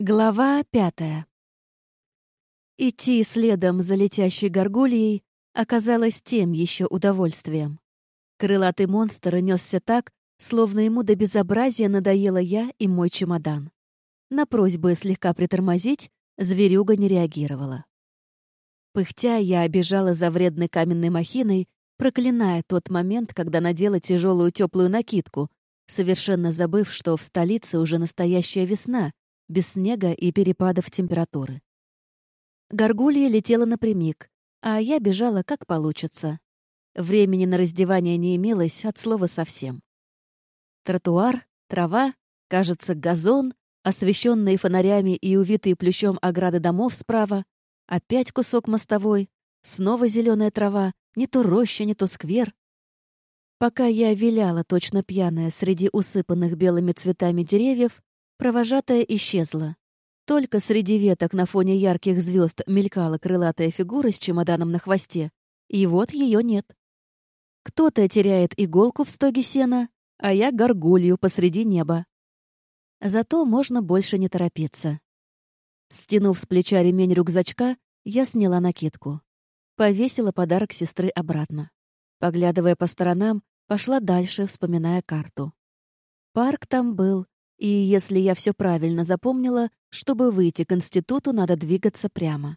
Глава пятая. Идти следом за летящей горгульей оказалось тем еще удовольствием. Крылатый монстр несся так, словно ему до безобразия надоела я и мой чемодан. На просьбы слегка притормозить зверюга не реагировала. Пыхтя, я обежала за вредной каменной махиной, проклиная тот момент, когда надела тяжелую теплую накидку, совершенно забыв, что в столице уже настоящая весна — без снега и перепадов температуры. Горгулья летела напрямик, а я бежала как получится. Времени на раздевание не имелось от слова совсем. Тротуар, трава, кажется, газон, освещенные фонарями и увитые плющом ограды домов справа, опять кусок мостовой, снова зеленая трава, не то роща, не то сквер. Пока я виляла точно пьяная среди усыпанных белыми цветами деревьев, Провожатая исчезла. Только среди веток на фоне ярких звезд мелькала крылатая фигура с чемоданом на хвосте, и вот ее нет. Кто-то теряет иголку в стоге сена, а я горгулью посреди неба. Зато можно больше не торопиться. Стянув с плеча ремень рюкзачка, я сняла накидку. Повесила подарок сестры обратно. Поглядывая по сторонам, пошла дальше, вспоминая карту. Парк там был, и если я все правильно запомнила, чтобы выйти к институту, надо двигаться прямо.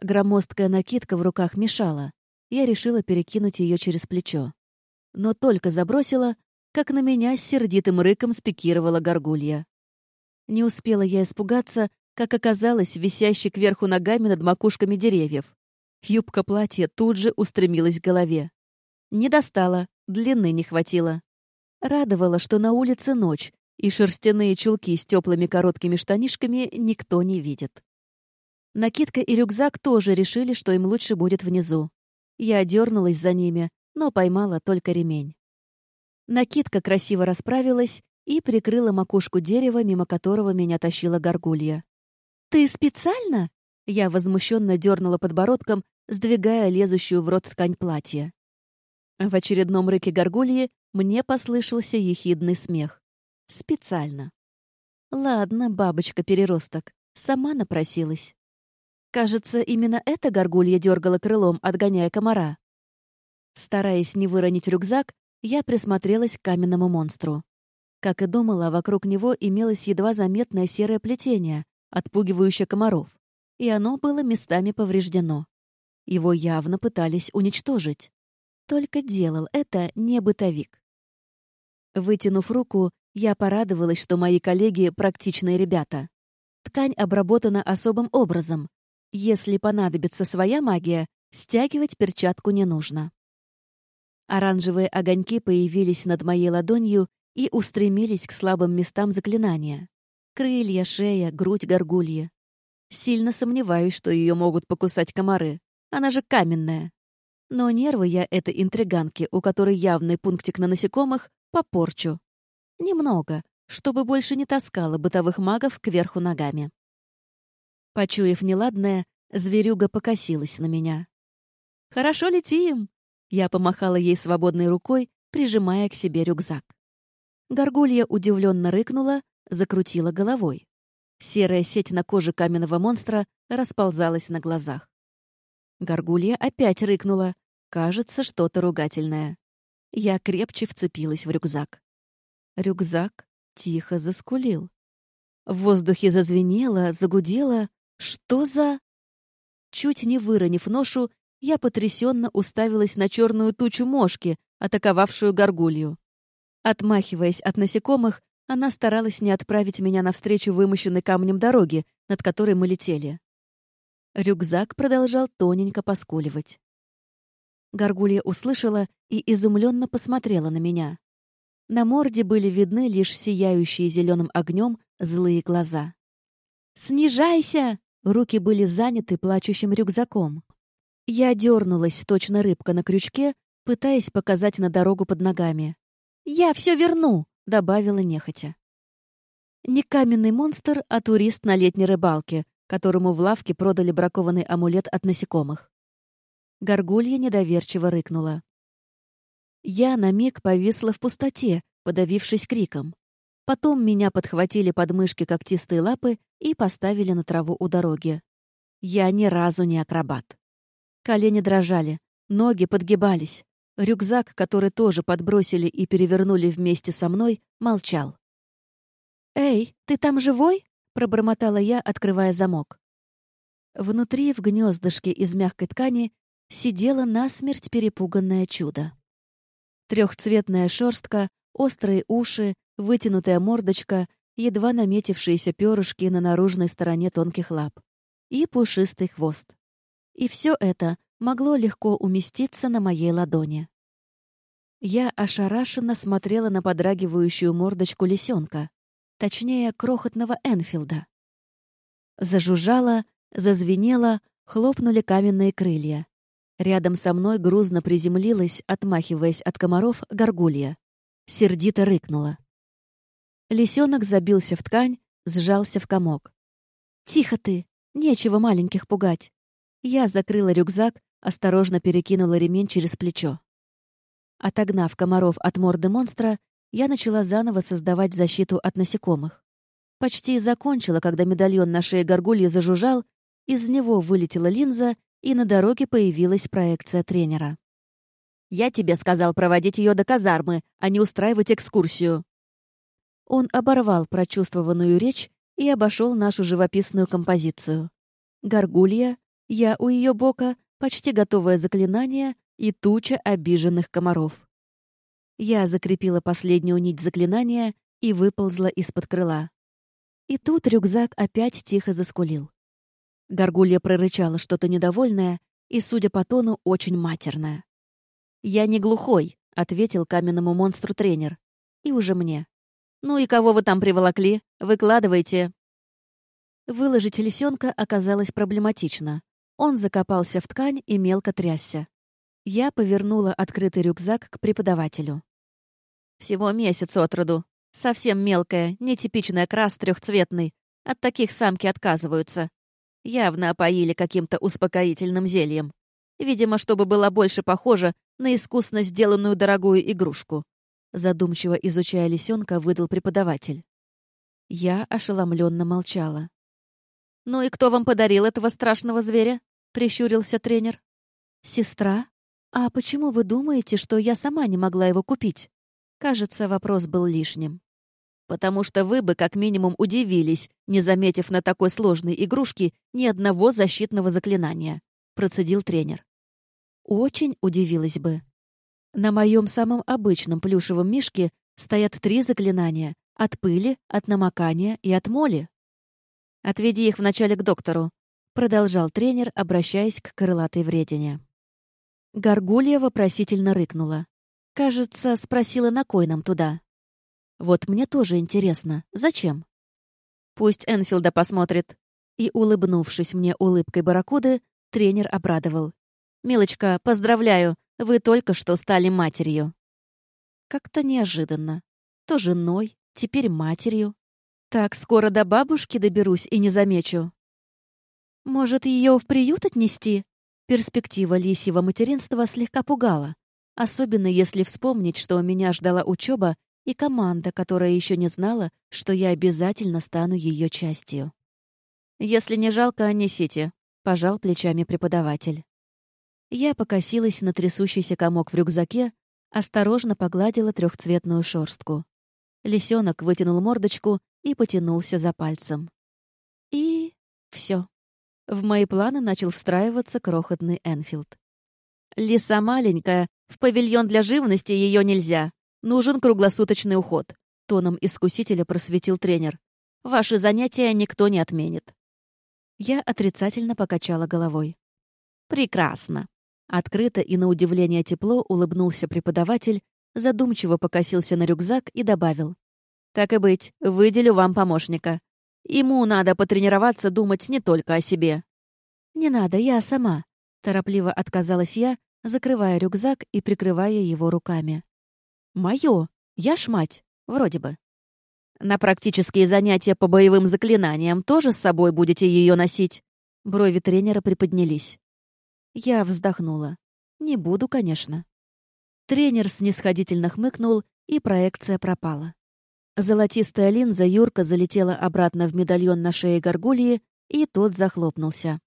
Громоздкая накидка в руках мешала. Я решила перекинуть ее через плечо. Но только забросила, как на меня с сердитым рыком спикировала горгулья. Не успела я испугаться, как оказалось висящей кверху ногами над макушками деревьев. Юбка платья тут же устремилась к голове. Не достала, длины не хватило. Радовало, что на улице ночь, и шерстяные чулки с теплыми короткими штанишками никто не видит. Накидка и рюкзак тоже решили, что им лучше будет внизу. Я дернулась за ними, но поймала только ремень. Накидка красиво расправилась и прикрыла макушку дерева, мимо которого меня тащила горгулья. «Ты специально?» Я возмущенно дернула подбородком, сдвигая лезущую в рот ткань платья. В очередном рыке горгульи мне послышался ехидный смех. Специально. Ладно, бабочка-переросток, сама напросилась. Кажется, именно эта горгулья дергала крылом, отгоняя комара. Стараясь не выронить рюкзак, я присмотрелась к каменному монстру. Как и думала, вокруг него имелось едва заметное серое плетение, отпугивающее комаров, и оно было местами повреждено. Его явно пытались уничтожить. Только делал это не бытовик. Вытянув руку, я порадовалась, что мои коллеги — практичные ребята. Ткань обработана особым образом. Если понадобится своя магия, стягивать перчатку не нужно. Оранжевые огоньки появились над моей ладонью и устремились к слабым местам заклинания. Крылья, шея, грудь горгульи. Сильно сомневаюсь, что ее могут покусать комары. Она же каменная. Но нервы я этой интриганки, у которой явный пунктик на насекомых, попорчу. Немного, чтобы больше не таскала бытовых магов кверху ногами. Почуяв неладное, зверюга покосилась на меня. «Хорошо летим!» Я помахала ей свободной рукой, прижимая к себе рюкзак. Горгулья удивленно рыкнула, закрутила головой. Серая сеть на коже каменного монстра расползалась на глазах. Горгулья опять рыкнула. Кажется, что-то ругательное. Я крепче вцепилась в рюкзак. Рюкзак тихо заскулил. В воздухе зазвенело, загудело. Что за... Чуть не выронив ношу, я потрясенно уставилась на черную тучу мошки, атаковавшую горгулью. Отмахиваясь от насекомых, она старалась не отправить меня навстречу вымощенной камнем дороги, над которой мы летели. Рюкзак продолжал тоненько поскуливать. Горгулья услышала и изумленно посмотрела на меня. На морде были видны лишь сияющие зеленым огнем злые глаза. «Снижайся!» Руки были заняты плачущим рюкзаком. Я дернулась, точно рыбка на крючке, пытаясь показать на дорогу под ногами. «Я все верну!» — добавила нехотя. Не каменный монстр, а турист на летней рыбалке, которому в лавке продали бракованный амулет от насекомых. Горгулья недоверчиво рыкнула. Я на миг повисла в пустоте, подавившись криком. Потом меня подхватили подмышки когтистые лапы и поставили на траву у дороги. Я ни разу не акробат. Колени дрожали, ноги подгибались. Рюкзак, который тоже подбросили и перевернули вместе со мной, молчал. «Эй, ты там живой?» — пробормотала я, открывая замок. Внутри, в гнездышке из мягкой ткани, сидело насмерть перепуганное чудо. Трехцветная шерстка, острые уши, вытянутая мордочка, едва наметившиеся перышки на наружной стороне тонких лап и пушистый хвост. И все это могло легко уместиться на моей ладони. Я ошарашенно смотрела на подрагивающую мордочку лисенка, точнее, крохотного Энфилда. Зажужжало, зазвенело, хлопнули каменные крылья. Рядом со мной грузно приземлилась, отмахиваясь от комаров, горгулья. Сердито рыкнула. Лисенок забился в ткань, сжался в комок. «Тихо ты! Нечего маленьких пугать!» Я закрыла рюкзак, осторожно перекинула ремень через плечо. Отогнав комаров от морды монстра, я начала заново создавать защиту от насекомых. Почти закончила, когда медальон на шее горгульи зажужжал, из него вылетела линза, и на дороге появилась проекция тренера. «Я тебе сказал проводить ее до казармы, а не устраивать экскурсию». Он оборвал прочувствованную речь и обошел нашу живописную композицию. Горгулья, я у ее бока, почти готовое заклинание и туча обиженных комаров. Я закрепила последнюю нить заклинания и выползла из-под крыла. И тут рюкзак опять тихо заскулил. Горгулья прорычала что-то недовольное и, судя по тону, очень матерное. «Я не глухой», — ответил каменному монстру тренер. «И уже мне. Ну и кого вы там приволокли? Выкладывайте». Выложить лисенка оказалось проблематично. Он закопался в ткань и мелко трясся. Я повернула открытый рюкзак к преподавателю. «Всего месяц от роду. Совсем мелкая, нетипичная крас трехцветный. От таких самки отказываются. Явно опоили каким-то успокоительным зельем. Видимо, чтобы была больше похожа на искусно сделанную дорогую игрушку. Задумчиво изучая лисенка, выдал преподаватель. Я ошеломленно молчала. «Ну и кто вам подарил этого страшного зверя?» — прищурился тренер. «Сестра? А почему вы думаете, что я сама не могла его купить?» Кажется, вопрос был лишним. «Потому что вы бы как минимум удивились, не заметив на такой сложной игрушке ни одного защитного заклинания», — процедил тренер. «Очень удивилась бы. На моем самом обычном плюшевом мишке стоят три заклинания — от пыли, от намокания и от моли. Отведи их вначале к доктору продолжал тренер, обращаясь к крылатой вредине. Горгулья вопросительно рыкнула. Кажется, спросила, на кой нам туда. Вот мне тоже интересно, зачем? Пусть Энфилда посмотрит. И, улыбнувшись мне улыбкой барракуды, тренер обрадовал. «Милочка, поздравляю, вы только что стали матерью». Как-то неожиданно. То женой, теперь матерью. Так скоро до бабушки доберусь и не замечу. Может, ее в приют отнести? Перспектива лисьего материнства слегка пугала, особенно если вспомнить, что меня ждала учеба и команда, которая еще не знала, что я обязательно стану ее частью. «Если не жалко, несите», — пожал плечами преподаватель. Я покосилась на трясущийся комок в рюкзаке, осторожно погладила трехцветную шорстку. Лисенок вытянул мордочку и потянулся за пальцем. И все. В мои планы начал встраиваться крохотный Энфилд. «Лиса маленькая, в павильон для живности ее нельзя. Нужен круглосуточный уход», — тоном искусителя просветил тренер. «Ваши занятия никто не отменит». Я отрицательно покачала головой. «Прекрасно». Открыто и на удивление тепло улыбнулся преподаватель, задумчиво покосился на рюкзак и добавил. «Так и быть, выделю вам помощника. Ему надо потренироваться думать не только о себе. «Не надо, я сама», — торопливо отказалась я, закрывая рюкзак и прикрывая его руками. «Моё! Я ж мать! Вроде бы». «На практические занятия по боевым заклинаниям тоже с собой будете ее носить?» Брови тренера приподнялись. Я вздохнула. «Не буду, конечно». Тренер снисходительно хмыкнул, и проекция пропала. Золотистая линза Юрка залетела обратно в медальон на шее горгульи, и тот захлопнулся.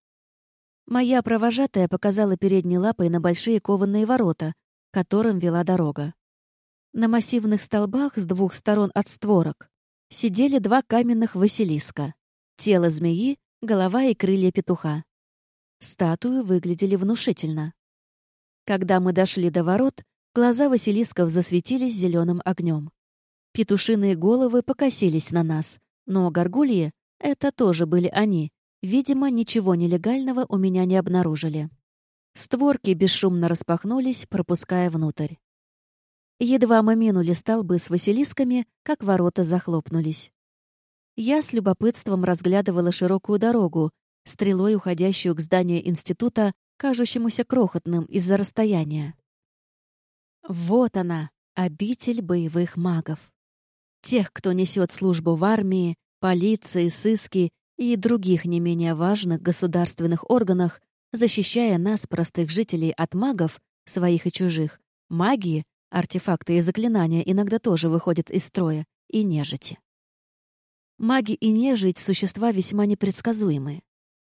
Моя провожатая показала передней лапой на большие кованые ворота, которым вела дорога. На массивных столбах с двух сторон от створок сидели два каменных Василиска. Тело змеи, голова и крылья петуха. Статуи выглядели внушительно. Когда мы дошли до ворот, глаза Василисков засветились зеленым огнем. Петушиные головы покосились на нас, но горгульи — это тоже были они. Видимо, ничего нелегального у меня не обнаружили. Створки бесшумно распахнулись, пропуская внутрь. Едва мы минули столбы с Василисками, как ворота захлопнулись. Я с любопытством разглядывала широкую дорогу, стрелой уходящую к зданию института, кажущемуся крохотным из-за расстояния. Вот она, обитель боевых магов. Тех, кто несет службу в армии, полиции, сыске и других не менее важных государственных органах, защищая нас, простых жителей, от магов, своих и чужих, магии, артефакты и заклинания иногда тоже выходят из строя, и нежити. Маги и нежить — существа весьма непредсказуемые.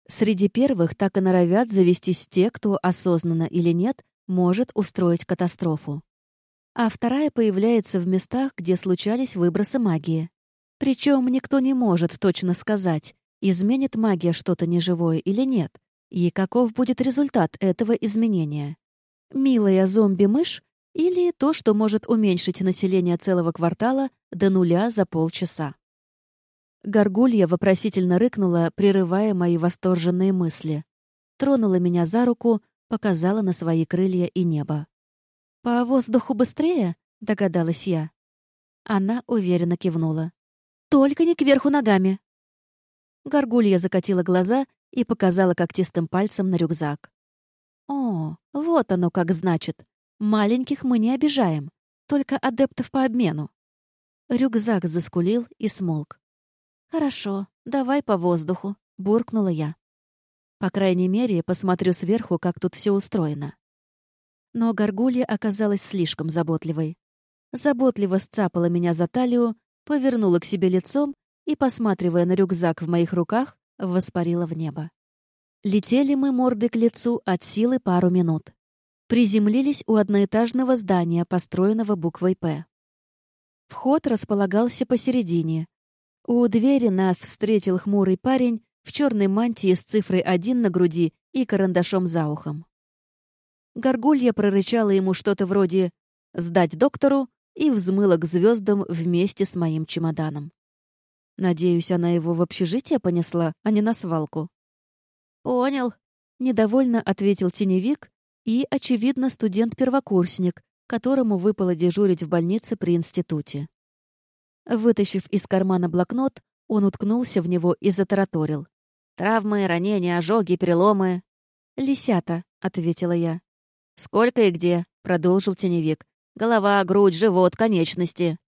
Среди первых так и норовят завестись те, кто, осознанно или нет, может устроить катастрофу а вторая появляется в местах, где случались выбросы магии. Причем никто не может точно сказать, изменит магия что-то неживое или нет, и каков будет результат этого изменения. Милая зомби-мышь или то, что может уменьшить население целого квартала до нуля за полчаса. Горгулья вопросительно рыкнула, прерывая мои восторженные мысли. Тронула меня за руку, показала на свои крылья и небо. «По воздуху быстрее?» — догадалась я. Она уверенно кивнула. «Только не кверху ногами!» Горгулья закатила глаза и показала когтистым пальцем на рюкзак. «О, вот оно как значит. Маленьких мы не обижаем, только адептов по обмену». Рюкзак заскулил и смолк. «Хорошо, давай по воздуху», — буркнула я. По крайней мере, посмотрю сверху, как тут все устроено. Но горгулья оказалась слишком заботливой. Заботливо сцапала меня за талию, повернула к себе лицом и, посматривая на рюкзак в моих руках, воспарила в небо. Летели мы морды к лицу от силы пару минут. Приземлились у одноэтажного здания, построенного буквой «П». Вход располагался посередине. У двери нас встретил хмурый парень в черной мантии с цифрой 1 на груди и карандашом за ухом. Горгулья прорычала ему что-то вроде «сдать доктору» и взмыла к звездам вместе с моим чемоданом. Надеюсь, она его в общежитие понесла, а не на свалку. «Понял», — недовольно ответил теневик и, очевидно, студент-первокурсник, которому выпало дежурить в больнице при институте. Вытащив из кармана блокнот, он уткнулся в него и затараторил. «Травмы, ранения, ожоги, переломы». «Лисята», — ответила я. «Сколько и где?» — продолжил теневик. «Голова, грудь, живот, конечности».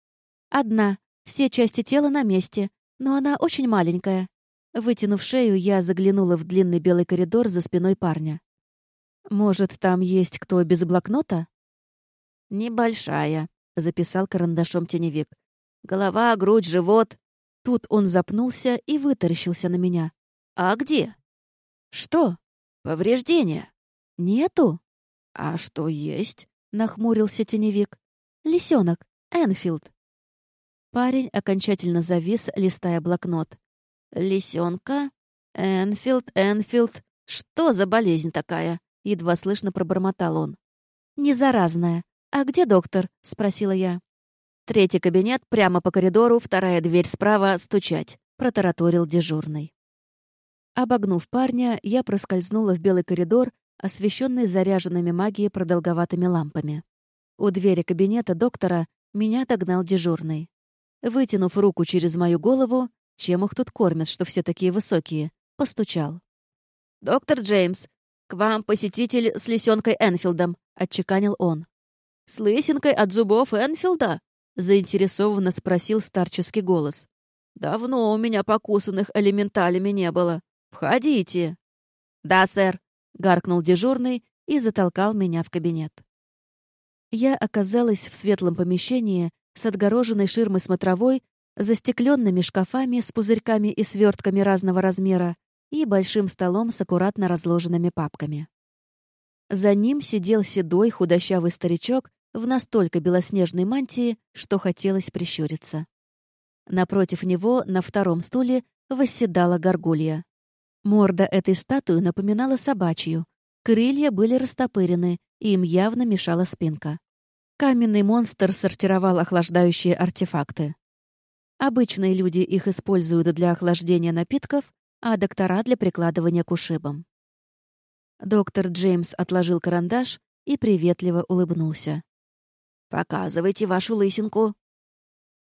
«Одна. Все части тела на месте, но она очень маленькая». Вытянув шею, я заглянула в длинный белый коридор за спиной парня. «Может, там есть кто без блокнота?» «Небольшая», — записал карандашом теневик. «Голова, грудь, живот». Тут он запнулся и вытаращился на меня. «А где?» «Что?» «Повреждения». «Нету?» «А что есть?» — нахмурился теневик. «Лисенок. Энфилд». Парень окончательно завис, листая блокнот. «Лисенка? Энфилд, Энфилд. Что за болезнь такая?» — едва слышно пробормотал он. «Не заразная. А где доктор?» — спросила я. «Третий кабинет, прямо по коридору, вторая дверь справа, стучать», — протараторил дежурный. Обогнув парня, я проскользнула в белый коридор освещенный заряженными магией продолговатыми лампами. У двери кабинета доктора меня догнал дежурный. Вытянув руку через мою голову, чем их тут кормят, что все такие высокие, постучал. «Доктор Джеймс, к вам посетитель с лисенкой Энфилдом», — отчеканил он. «С лысинкой от зубов Энфилда?» — заинтересованно спросил старческий голос. «Давно у меня покусанных элементалями не было. Входите». «Да, сэр», — гаркнул дежурный и затолкал меня в кабинет. Я оказалась в светлом помещении с отгороженной ширмой смотровой, застекленными шкафами с пузырьками и свертками разного размера и большим столом с аккуратно разложенными папками. За ним сидел седой худощавый старичок в настолько белоснежной мантии, что хотелось прищуриться. Напротив него, на втором стуле, восседала горгулья. Морда этой статуи напоминала собачью. Крылья были растопырены, и им явно мешала спинка. Каменный монстр сортировал охлаждающие артефакты. Обычные люди их используют для охлаждения напитков, а доктора — для прикладывания к ушибам. Доктор Джеймс отложил карандаш и приветливо улыбнулся. «Показывайте вашу лысинку».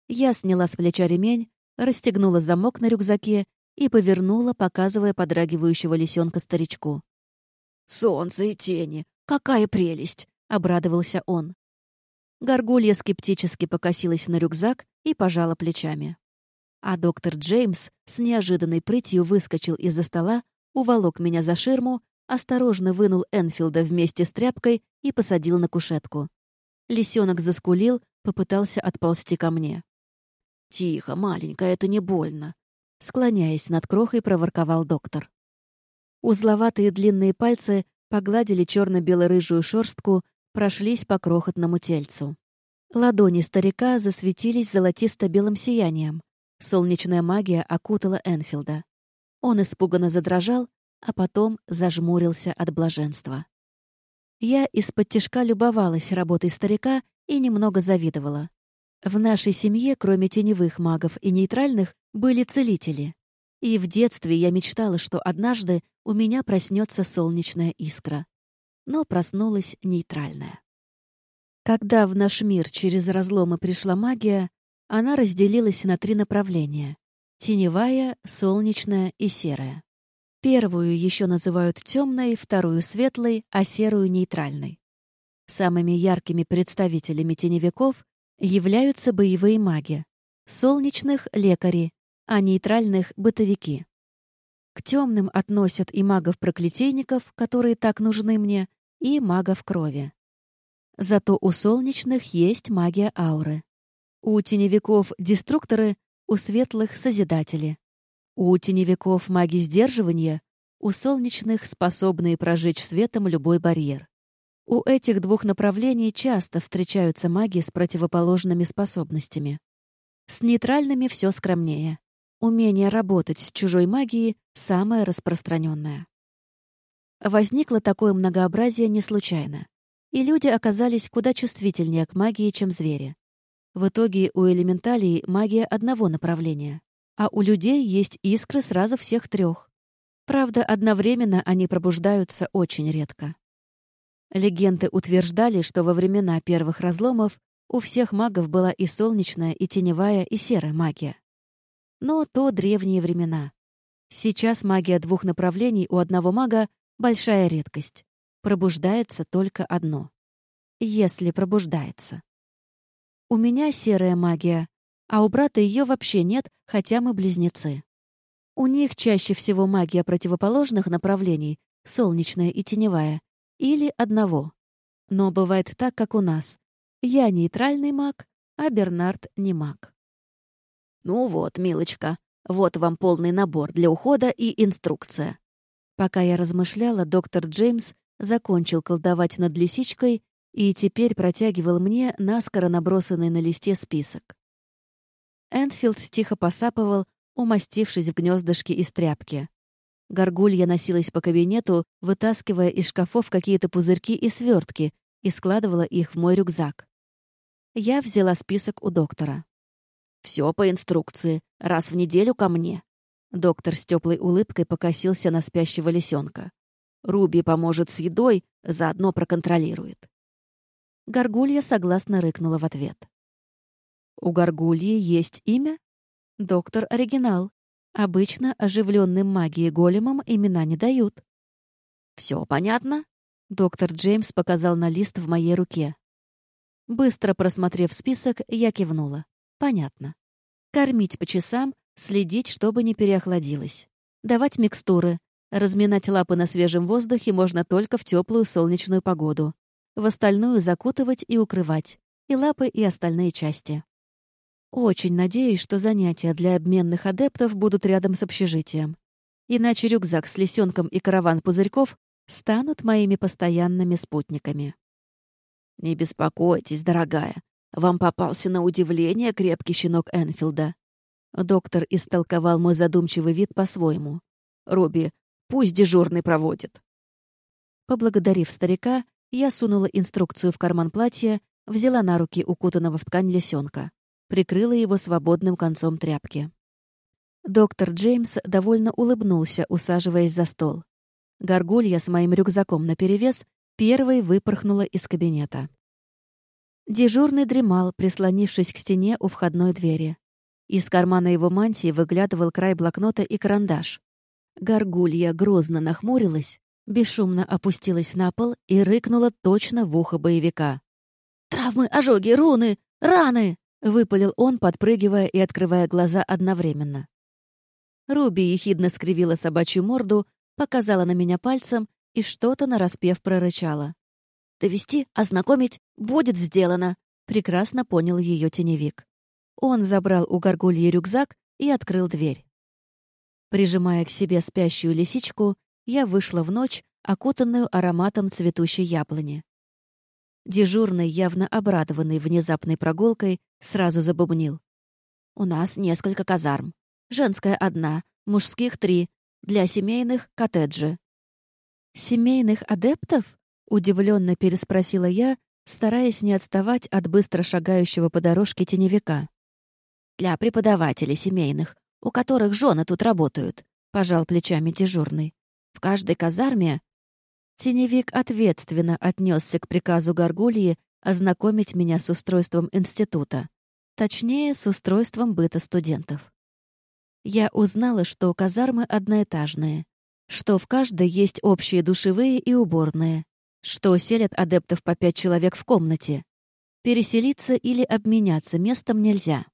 Я сняла с плеча ремень, расстегнула замок на рюкзаке и повернула, показывая подрагивающего лисенка старичку. «Солнце и тени! Какая прелесть!» — обрадовался он. Горгулья скептически покосилась на рюкзак и пожала плечами. А доктор Джеймс с неожиданной прытью выскочил из-за стола, уволок меня за ширму, осторожно вынул Энфилда вместе с тряпкой и посадил на кушетку. Лисенок заскулил, попытался отползти ко мне. «Тихо, маленькая, это не больно», — склоняясь над крохой, проворковал доктор. Узловатые длинные пальцы погладили черно-бело-рыжую шорстку, прошлись по крохотному тельцу. Ладони старика засветились золотисто-белым сиянием. Солнечная магия окутала Энфилда. Он испуганно задрожал, а потом зажмурился от блаженства. Я из-под тишка любовалась работой старика и немного завидовала. В нашей семье, кроме теневых магов и нейтральных, были целители. И в детстве я мечтала, что однажды у меня проснется солнечная искра. Но проснулась нейтральная. Когда в наш мир через разломы пришла магия, она разделилась на три направления — теневая, солнечная и серая. Первую еще называют темной, вторую — светлой, а серую — нейтральной. Самыми яркими представителями теневиков являются боевые маги. Солнечных — лекари, а нейтральных — бытовики. К темным относят и магов-проклятийников, которые так нужны мне, и магов крови. Зато у солнечных есть магия ауры. У теневиков — деструкторы, у светлых — созидатели. У теневиков — маги сдерживания, у солнечных — способные прожечь светом любой барьер. У этих двух направлений часто встречаются маги с противоположными способностями. С нейтральными все скромнее. Умение работать с чужой магией — самое распространенное. Возникло такое многообразие не случайно. И люди оказались куда чувствительнее к магии, чем звери. В итоге у элементалей магия одного направления, а у людей есть искры сразу всех трех. Правда, одновременно они пробуждаются очень редко. Легенды утверждали, что во времена первых разломов у всех магов была и солнечная, и теневая, и серая магия. Но то древние времена. Сейчас магия двух направлений у одного мага — большая редкость. Пробуждается только одно. Если пробуждается. У меня серая магия, а у брата ее вообще нет, хотя мы близнецы. У них чаще всего магия противоположных направлений, солнечная и теневая, или одного. Но бывает так, как у нас. Я нейтральный маг, а Бернард не маг. «Ну вот, милочка, вот вам полный набор для ухода и инструкция». Пока я размышляла, доктор Джеймс закончил колдовать над лисичкой и теперь протягивал мне наскоро набросанный на листе список. Энфилд тихо посапывал, умастившись в гнездышке из тряпки. Горгулья носилась по кабинету, вытаскивая из шкафов какие-то пузырьки и свертки и складывала их в мой рюкзак. Я взяла список у доктора. Все по инструкции, раз в неделю ко мне». Доктор с теплой улыбкой покосился на спящего лисенка. «Руби поможет с едой, заодно проконтролирует». Горгулья согласно рыкнула в ответ. «У Горгульи есть имя?» «Доктор Оригинал. Обычно оживленным магией големам имена не дают». «Все понятно?» Доктор Джеймс показал на лист в моей руке. Быстро просмотрев список, я кивнула. «Понятно. Кормить по часам, следить, чтобы не переохладилось. Давать микстуры. Разминать лапы на свежем воздухе можно только в теплую солнечную погоду в остальную закутывать и укрывать, и лапы, и остальные части. Очень надеюсь, что занятия для обменных адептов будут рядом с общежитием. Иначе рюкзак с лисенком и караван пузырьков станут моими постоянными спутниками. «Не беспокойтесь, дорогая. Вам попался на удивление крепкий щенок Энфилда». Доктор истолковал мой задумчивый вид по-своему. «Робби, пусть дежурный проводит». Поблагодарив старика, я сунула инструкцию в карман платья, взяла на руки укутанного в ткань лисенка, прикрыла его свободным концом тряпки. Доктор Джеймс довольно улыбнулся, усаживаясь за стол. Горгулья с моим рюкзаком наперевес первой выпорхнула из кабинета. Дежурный дремал, прислонившись к стене у входной двери. Из кармана его мантии выглядывал край блокнота и карандаш. Горгулья грозно нахмурилась, бесшумно опустилась на пол и рыкнула точно в ухо боевика. «Травмы, ожоги, руны, раны!» — выпалил он, подпрыгивая и открывая глаза одновременно. Руби ехидно скривила собачью морду, показала на меня пальцем и что-то нараспев прорычала. «Довести, ознакомить, будет сделано!» — прекрасно понял ее теневик. Он забрал у горгульи рюкзак и открыл дверь. Прижимая к себе спящую лисичку, я вышла в ночь, окутанную ароматом цветущей яблони. Дежурный, явно обрадованный внезапной прогулкой, сразу забубнил. «У нас несколько казарм. Женская одна, мужских три, для семейных — коттеджи. «Семейных адептов?» — удивленно переспросила я, стараясь не отставать от быстро шагающего по дорожке теневика. «Для преподавателей семейных, у которых жены тут работают», — пожал плечами дежурный. «В каждой казарме...» Теневик ответственно отнесся к приказу Гаргульи ознакомить меня с устройством института. Точнее, с устройством быта студентов. Я узнала, что казармы одноэтажные, что в каждой есть общие душевые и уборные, что селят адептов по пять человек в комнате. Переселиться или обменяться местом нельзя.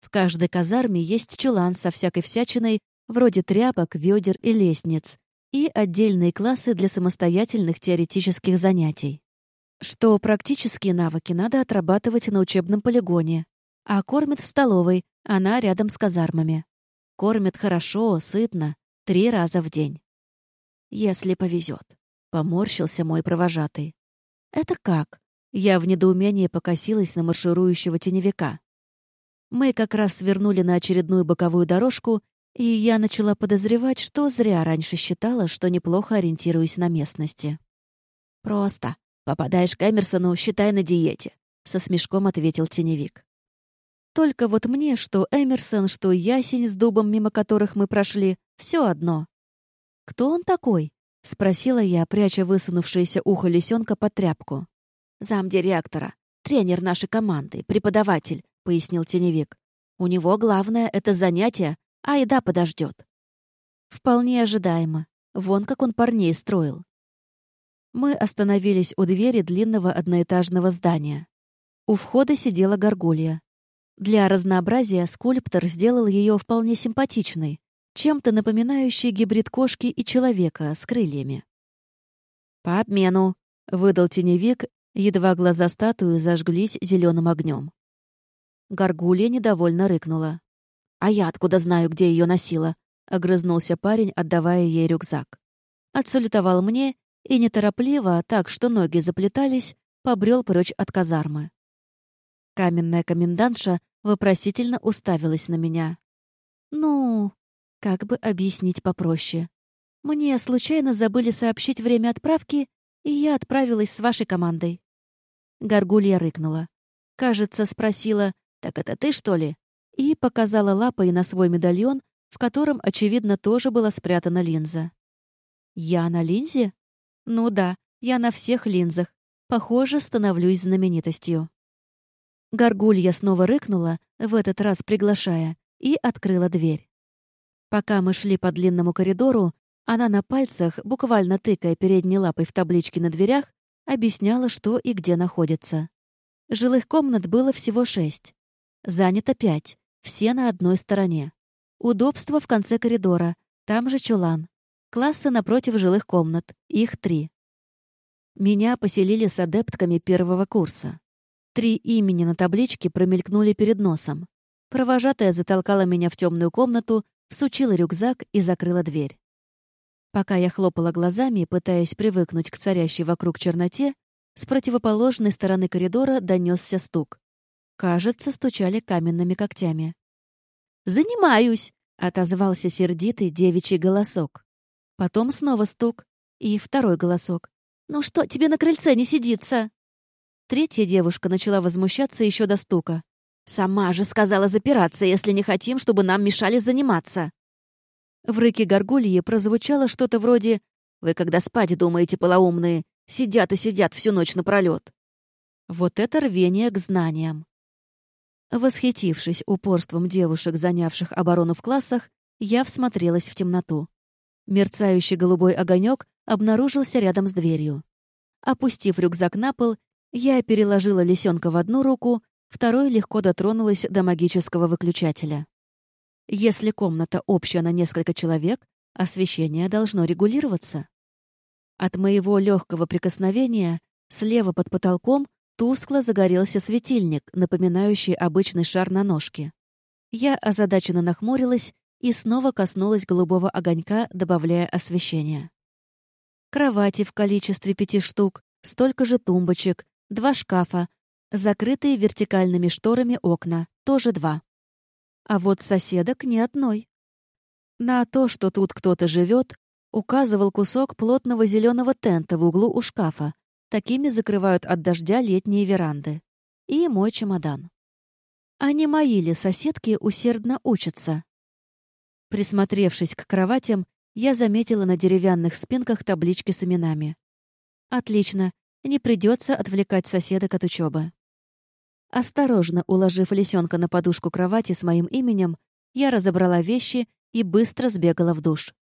В каждой казарме есть чулан со всякой всячиной, вроде тряпок, ведер и лестниц, и отдельные классы для самостоятельных теоретических занятий. Что практические навыки надо отрабатывать на учебном полигоне, а кормят в столовой, она рядом с казармами. Кормят хорошо, сытно, три раза в день. Если повезет. Поморщился мой провожатый. Это как? Я в недоумении покосилась на марширующего теневика. Мы как раз свернули на очередную боковую дорожку, и я начала подозревать, что зря раньше считала, что неплохо ориентируюсь на местности. «Просто. Попадаешь к Эмерсону, считай на диете», — со смешком ответил теневик. Только вот мне, что Эмерсон, что ясень с дубом, мимо которых мы прошли, все одно. «Кто он такой?» — спросила я, пряча высунувшееся ухо лисенка под тряпку. «Зам директора, тренер нашей команды, преподаватель», — пояснил теневик. «У него главное — это занятие, а еда подождет». Вполне ожидаемо. Вон как он парней строил. Мы остановились у двери длинного одноэтажного здания. У входа сидела горгулья. Для разнообразия скульптор сделал ее вполне симпатичной, чем-то напоминающей гибрид кошки и человека с крыльями. «По обмену», — выдал теневик, едва глаза статуи зажглись зеленым огнем. Горгулья недовольно рыкнула. «А я откуда знаю, где ее носила?» — огрызнулся парень, отдавая ей рюкзак. Отсалютовал мне и неторопливо, так что ноги заплетались, побрел прочь от казармы. Каменная комендантша вопросительно уставилась на меня. «Ну, как бы объяснить попроще? Мне случайно забыли сообщить время отправки, и я отправилась с вашей командой». Горгулья рыкнула. Кажется, спросила «Так это ты, что ли?» И показала лапой на свой медальон, в котором, очевидно, тоже была спрятана линза. «Я на линзе?» «Ну да, я на всех линзах. Похоже, становлюсь знаменитостью». Горгулья снова рыкнула, в этот раз приглашая, и открыла дверь. Пока мы шли по длинному коридору, она на пальцах, буквально тыкая передней лапой в таблички на дверях, объясняла, что и где находится. Жилых комнат было всего шесть. Занято пять, все на одной стороне. Удобство в конце коридора, там же чулан. Классы напротив жилых комнат, их три. Меня поселили с адептками первого курса. Три имени на табличке промелькнули перед носом. Провожатая затолкала меня в темную комнату, всучила рюкзак и закрыла дверь. Пока я хлопала глазами, пытаясь привыкнуть к царящей вокруг черноте, с противоположной стороны коридора донесся стук. Кажется, стучали каменными когтями. «Занимаюсь!» — отозвался сердитый девичий голосок. Потом снова стук и второй голосок. «Ну что, тебе на крыльце не сидится?» Третья девушка начала возмущаться еще до стука. «Сама же сказала запираться, если не хотим, чтобы нам мешали заниматься!» В рыке горгульи прозвучало что-то вроде «Вы когда спать думаете, полоумные, сидят и сидят всю ночь напролет». Вот это рвение к знаниям. Восхитившись упорством девушек, занявших оборону в классах, я всмотрелась в темноту. Мерцающий голубой огонек обнаружился рядом с дверью. Опустив рюкзак на пол, я переложила лисенка в одну руку, второй легко дотронулась до магического выключателя. Если комната общая на несколько человек, освещение должно регулироваться. От моего легкого прикосновения слева под потолком тускло загорелся светильник, напоминающий обычный шар на ножке. Я озадаченно нахмурилась и снова коснулась голубого огонька, добавляя освещение. Кровати в количестве пяти штук, столько же тумбочек, два шкафа, закрытые вертикальными шторами окна, тоже два. А вот соседок ни одной. На то, что тут кто-то живет, указывал кусок плотного зеленого тента в углу у шкафа. Такими закрывают от дождя летние веранды. И мой чемодан. Не мои ли соседки усердно учатся? Присмотревшись к кроватям, я заметила на деревянных спинках таблички с именами. Отлично, не придется отвлекать соседок от учебы. Осторожно уложив лисенка на подушку кровати с моим именем, я разобрала вещи и быстро сбегала в душ.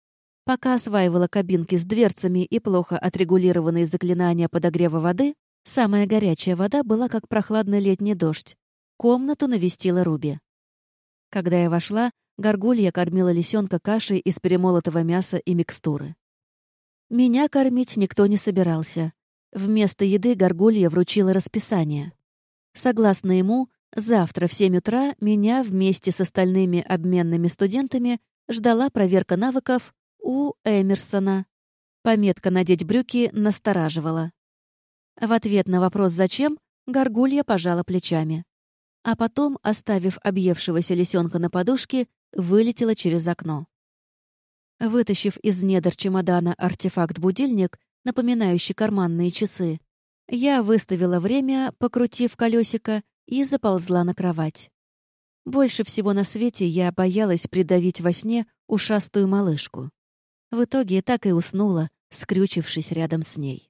Пока осваивала кабинки с дверцами и плохо отрегулированные заклинания подогрева воды, самая горячая вода была как прохладный летний дождь. Комнату навестила Руби. Когда я вошла, горгулья кормила лисенка кашей из перемолотого мяса и микстуры. Меня кормить никто не собирался. Вместо еды горгулья вручила расписание. Согласно ему, завтра в 7 утра меня вместе с остальными обменными студентами ждала проверка навыков у Эмерсона. Пометка «Надеть брюки» настораживала. В ответ на вопрос «Зачем?» горгулья пожала плечами. А потом, оставив объевшегося лисенка на подушке, вылетела через окно. Вытащив из недр чемодана артефакт-будильник, напоминающий карманные часы, я выставила время, покрутив колесико, и заползла на кровать. Больше всего на свете я боялась придавить во сне ушастую малышку. В итоге так и уснула, скрючившись рядом с ней.